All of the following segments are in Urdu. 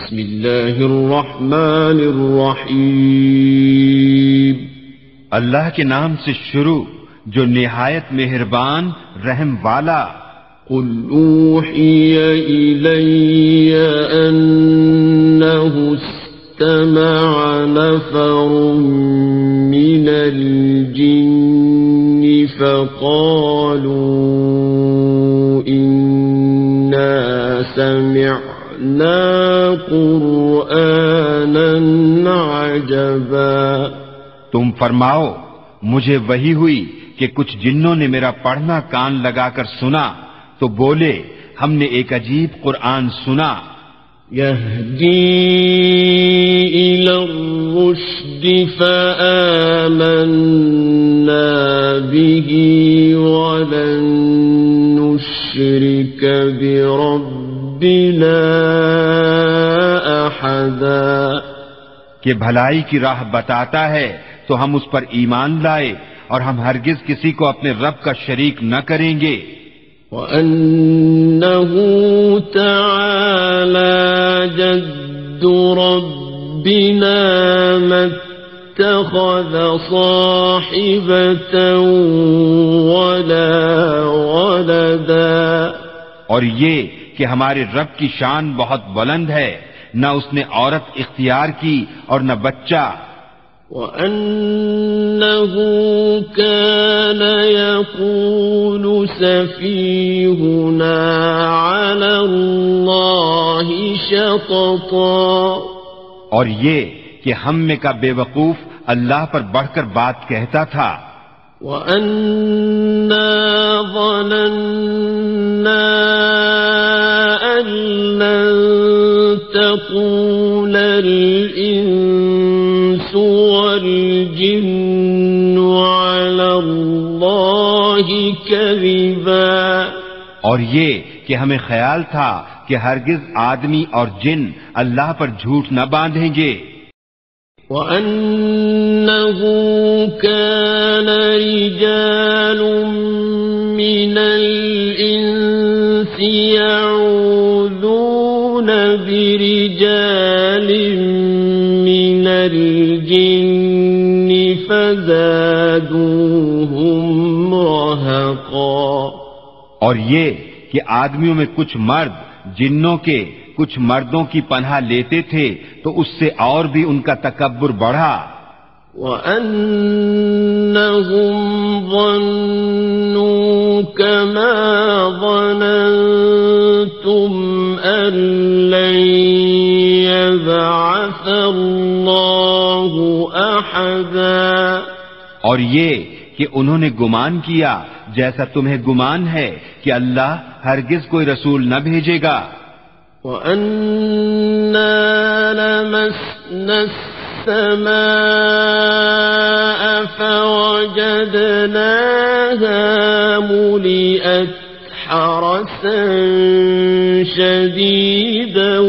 بسم الله الرحمن الرحيم اللہ کے نام سے شروع جو نہایت مہربان رحم والا۔ قل اوحي الي انه استمع نفر من الجن فقالوا إنا سمعنا قرآنا عجبا۔ تم فرماؤ مجھے وہی ہوئی کہ کچھ جنوں نے میرا پڑھنا کان لگا کر سنا تو بولے ہم نے ایک عجیب قرآن سنا۔ يهدي إلى الرشد فآمنا به ولن نشرك بربنا۔ أحدا کہ بھلائی کی راہ بتاتا ہے تو ہم اس پر ایمان لائے اور ہم ہرگز کسی کو اپنے رب کا شریک نہ کریں گے۔ وأنه تعالى جد ربنا ما اتخذ صاحبة ولا ولدا۔ اور یہ کہ ہمارے رب کی شان بہت بلند ہے۔ نہ اس نے عورت اختیار کی اور نہ بچہ۔ وأنه كان يقول سفيهنا على الله شططا۔ اور یہ کہ ہم میں کا بے وقوف اللہ پر بڑھ کر بات کہتا تھا۔ وأنا ظننا أن لن اور یہ کہ ہمیں خیال تھا کہ ہرگز آدمی اور جن اللہ پر جھوٹ نہ باندھیں گے۔ وأنه كان رجال من الإنس يعوذون برجال من الجن فزادوهم رهقا اور یہ کہ آدمیوں میں کچھ مرد جنوں کے کچھ مردوں کی پناہ لیتے تھے تو اس سے اور بھی ان کا تکبر بڑھا۔ وأنهم ظنوا كما ظننتم أن لن يبعث الله أحدا۔ اور یہ کہ انہوں نے گمان کیا جیسا تمہیں گمان ہے کہ اللہ ہرگز کوئی رسول نہ بھیجے گا۔ وأنا لمسنا السماء فوجدناها ملئت حرسا شديدا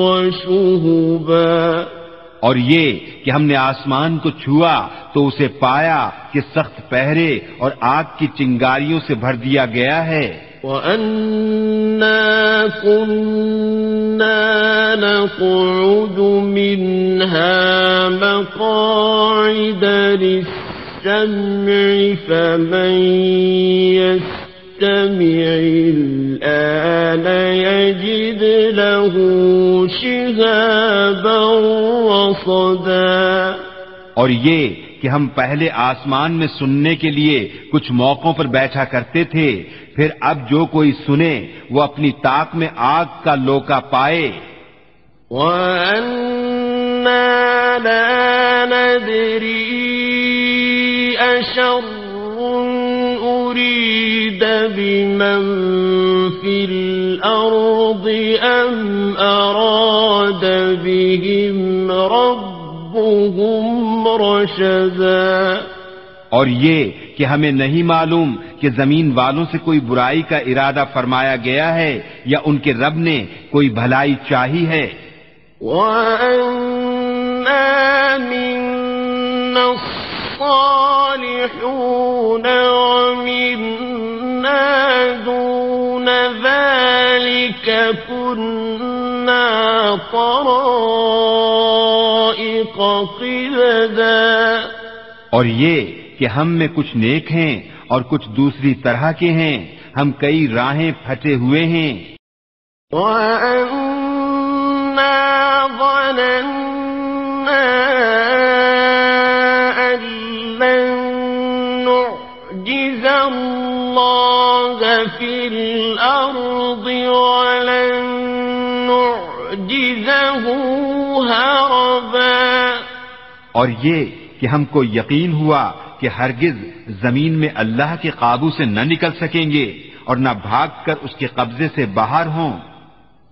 وشهبا اور یہ کہ ہم نے آسمان کو چھوا تو اسے پایا کہ سخت پہرے اور آگ کی چنگاریوں سے بھر دیا گیا ہے۔ وَأَنَّا كُنَّا نَقْعُدُ مِنْهَا مَقَاعِدَ لِلسَّمْعِ فَمَنْ يَسْتَمِعِ الْآنَ يَجِدْ لَهُ شِهَابًا رَصَدًا اور یہ کہ ہم پہلے آسمان میں سننے کے لیے کچھ موقعوں پر بیٹھا کرتے تھے، پھر اب جو کوئی سنے، وہ اپنی طاق میں آگ کا لوکا پائے۔ وَأَنَّا لَا نَدْرِي أَشَرٌ أُرِيدَ بِمَنْ فِي الْأَرْضِ أَمْ أَرَادَ بِهِمْ رَبُّهُمْ رَشَدًا۔ اور یہ کہ ہمیں نہیں معلوم کہ زمین والوں سے کوئی برائی کا ارادہ فرمایا گیا ہے یا ان کے رب نے کوئی بھلائی چاہی ہے۔ كُنَّا اور یہ کہ ہم میں کچھ نیک ہیں اور کچھ دوسری طرح کے ہیں ہم کئی راہیں پھٹے ہوئے ہیں۔ وَأَنَّا اور یہ کہ ہم کو یقین ہوا کہ ہرگز زمین میں اللہ کے قابو سے نہ نکل سکیں گے اور نہ بھاگ کر اس کے قبضے سے باہر ہوں۔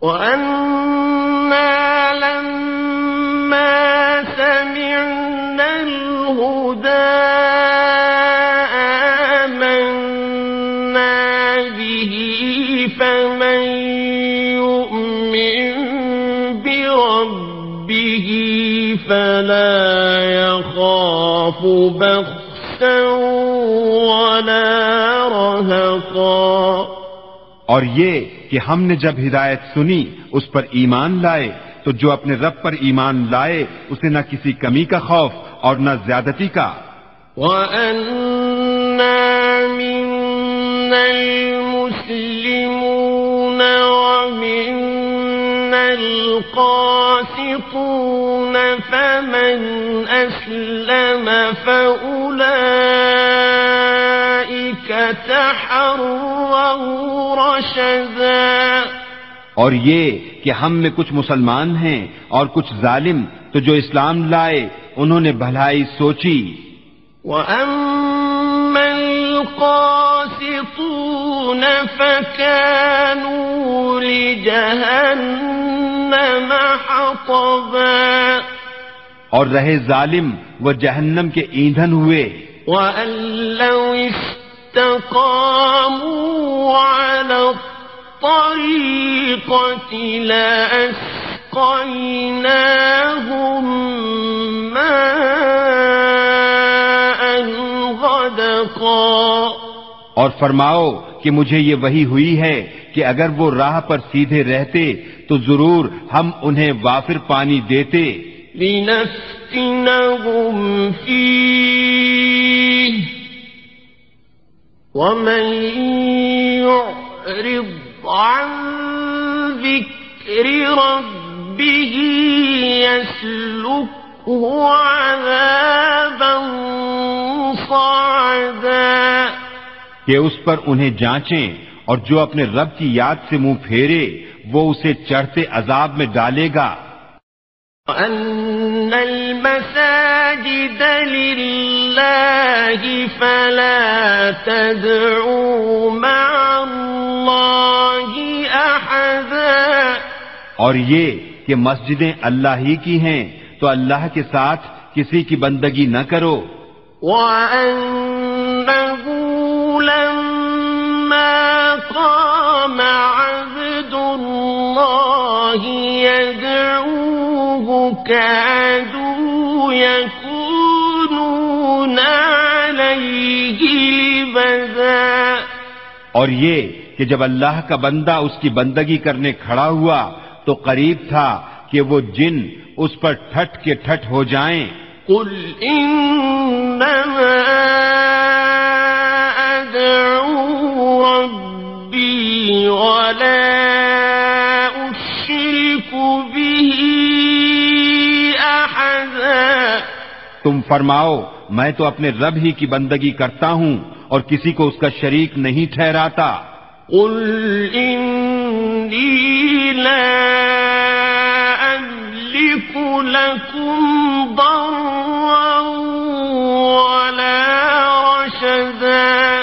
وَأَنَّا لَمَّا سَمِعْنَا بَخْسًا وَلَا رَهَقًا. اور یہ کہ ہم نے جب ہدایت سنی اس پر ایمان لائے تو جو اپنے رب پر ایمان لائے اسے نہ کسی کمی کا خوف اور نہ زیادتی کا۔ وَأَنَّا مِنَّا الْمُسْلِمُونَ وَمِنَّا الْقَاسِطُونَ فَمَنْ أَسْلَمَ فَأُولَئِكَ تَحَرَّوْا رَشَدًا۔ اور یہ کہ ہم میں کچھ مسلمان ہیں اور کچھ ظالم تو جو اسلام لائے انہوں نے بھلائی سوچی۔ وَأَمَّا الْقَاسِطُونَ فَكَانُوا لِجَهَنَّمَ حَطَبًا۔ اور رہے ظالم وہ جہنم کے ایندھن ہوئے۔ وَأَن لَّوْ اسْتَقَامُوا عَلَى الطَّرِيقَةِ لَأَسْقَيْنَاهُم مَّاءً غَدَقًا۔ اور فرماؤ کہ مجھے یہ وہی ہوئی ہے کہ اگر وہ راہ پر سیدھے رہتے تو ضرور ہم انہیں وافر پانی دیتے۔ لنفتنهم فيه. ومن يعرض عن ذكر ربه يسلكه عذابا صعدا. کہ اس پر انہیں جانچیں اور جو اپنے رب کی یاد سے منہ پھیرے، وہ اسے چڑھتے عذاب میں ڈالے گا۔ وأن المساجد لله فلا تدعوا مع الله أحدا اور یہ کہ مسجدیں اللہ ہی کی ہیں تو اللہ کے ساتھ کسی کی بندگی نہ کرو۔ وأنه لما قام عبد الله يدعوه كادوا يكونون عليه لبدا. اور یہ کہ جب اللہ کا بندہ اس کی بندگی کرنے کھڑا ہوا تو قریب تھا کہ وہ جن اس پر ٹھٹ کے ٹھٹ ہو جائیں۔ قل إنما أدعو ربي ولا تم فرماؤ میں تو اپنے رب ہی کی بندگی کرتا ہوں اور کسی کو اس کا شریک نہیں ٹھہراتا۔ قل إني لا لكم ضرا ولا رشدا۔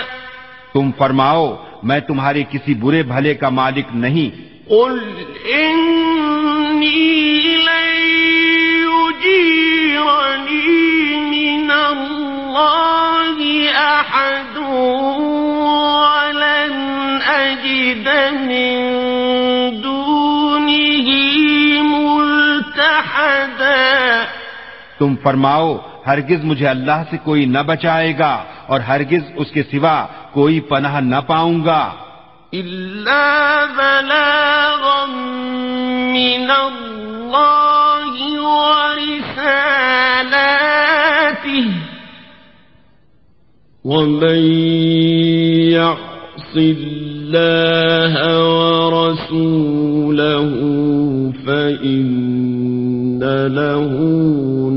تم فرماؤ میں تمہارے کسی برے بھلے کا مالک نہیں۔ قل إني الله أحد ولن أجد من دونه ملتحدا. تم فرماؤ ہرگز مجھے اللہ سے کوئی نہ بچائے گا اور ہرگز اس کے سوا کوئی پناہ نہ پاؤں گا۔ إلا بلاغا من الله ورسالاته. ومن يعص الله ورسوله فإن له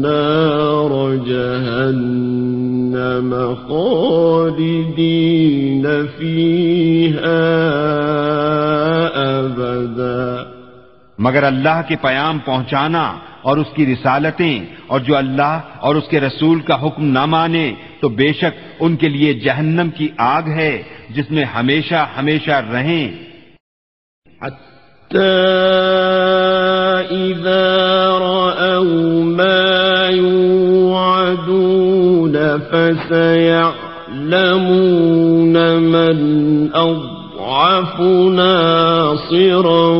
نار جهنم خالدين فيها أبدا. مگر اللہ کے پیام پہنچانا اور اس کی رسالتیں اور جو اللہ اور اس کے رسول کا حکم نہ مانے تو بے شک ان کے لیے جہنم کی آگ ہے جس میں ہمیشہ ہمیشہ رہیں۔ إذا رأوا ما يوعدون فسيعلمون من أضعف ناصرا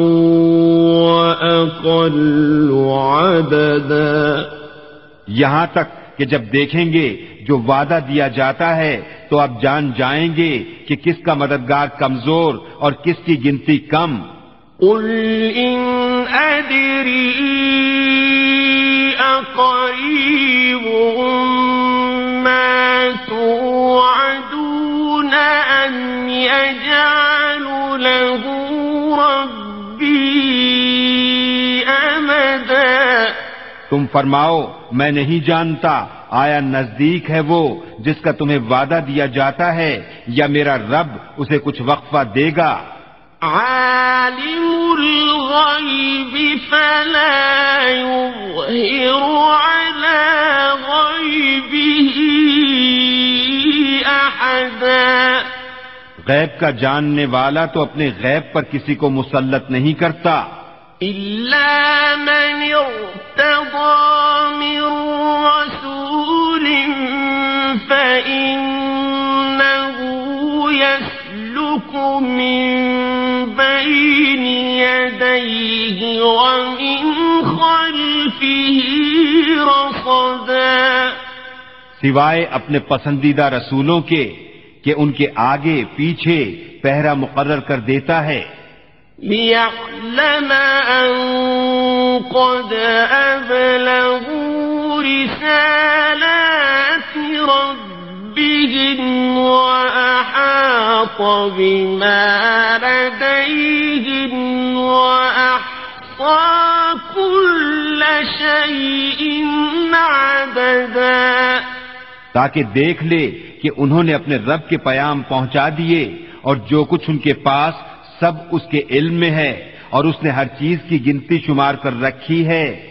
وأقل عددا۔ یہاں تک کہ جب دیکھیں گے جو وعدہ دیا جاتا ہے، تو اب جان جائیں گے کہ کس کا مددگار کمزور اور کس کی گنتی کم۔ قل إن أدري أقريب ما توعدون أم يجعل له ربي تم فرماؤ میں نہیں جانتا آیا نزدیک ہے وہ جس کا تمہیں وعدہ دیا جاتا ہے یا میرا رب اسے کچھ وقفہ دے گا؟ عالم الغيب فلا يظهر على غيبه أحدا غیب کا جاننے والا تو اپنے غیب پر کسی کو مسلط نہیں کرتا۔ إلا من ارتضى من رسول فإنه يسلك من بين يديه ومن خلفه رصدا سوائے اپنے پسندیدہ رسولوں کے کہ ان کے آگے پیچھے پہرا مقرر کر دیتا ہے۔ ليعلم أن قد أبلغوا رسالات ربهم وأحاط بما لديهم وأحصى كل شيء عددا. تاکہ دیکھ لے کہ انہوں نے اپنے رب کے پیام پہنچا دیے اور جو کچھ ان کے پاس سب اس کے علم میں ہے اور اس نے ہر چیز کی گنتی شمار کر رکھی ہے۔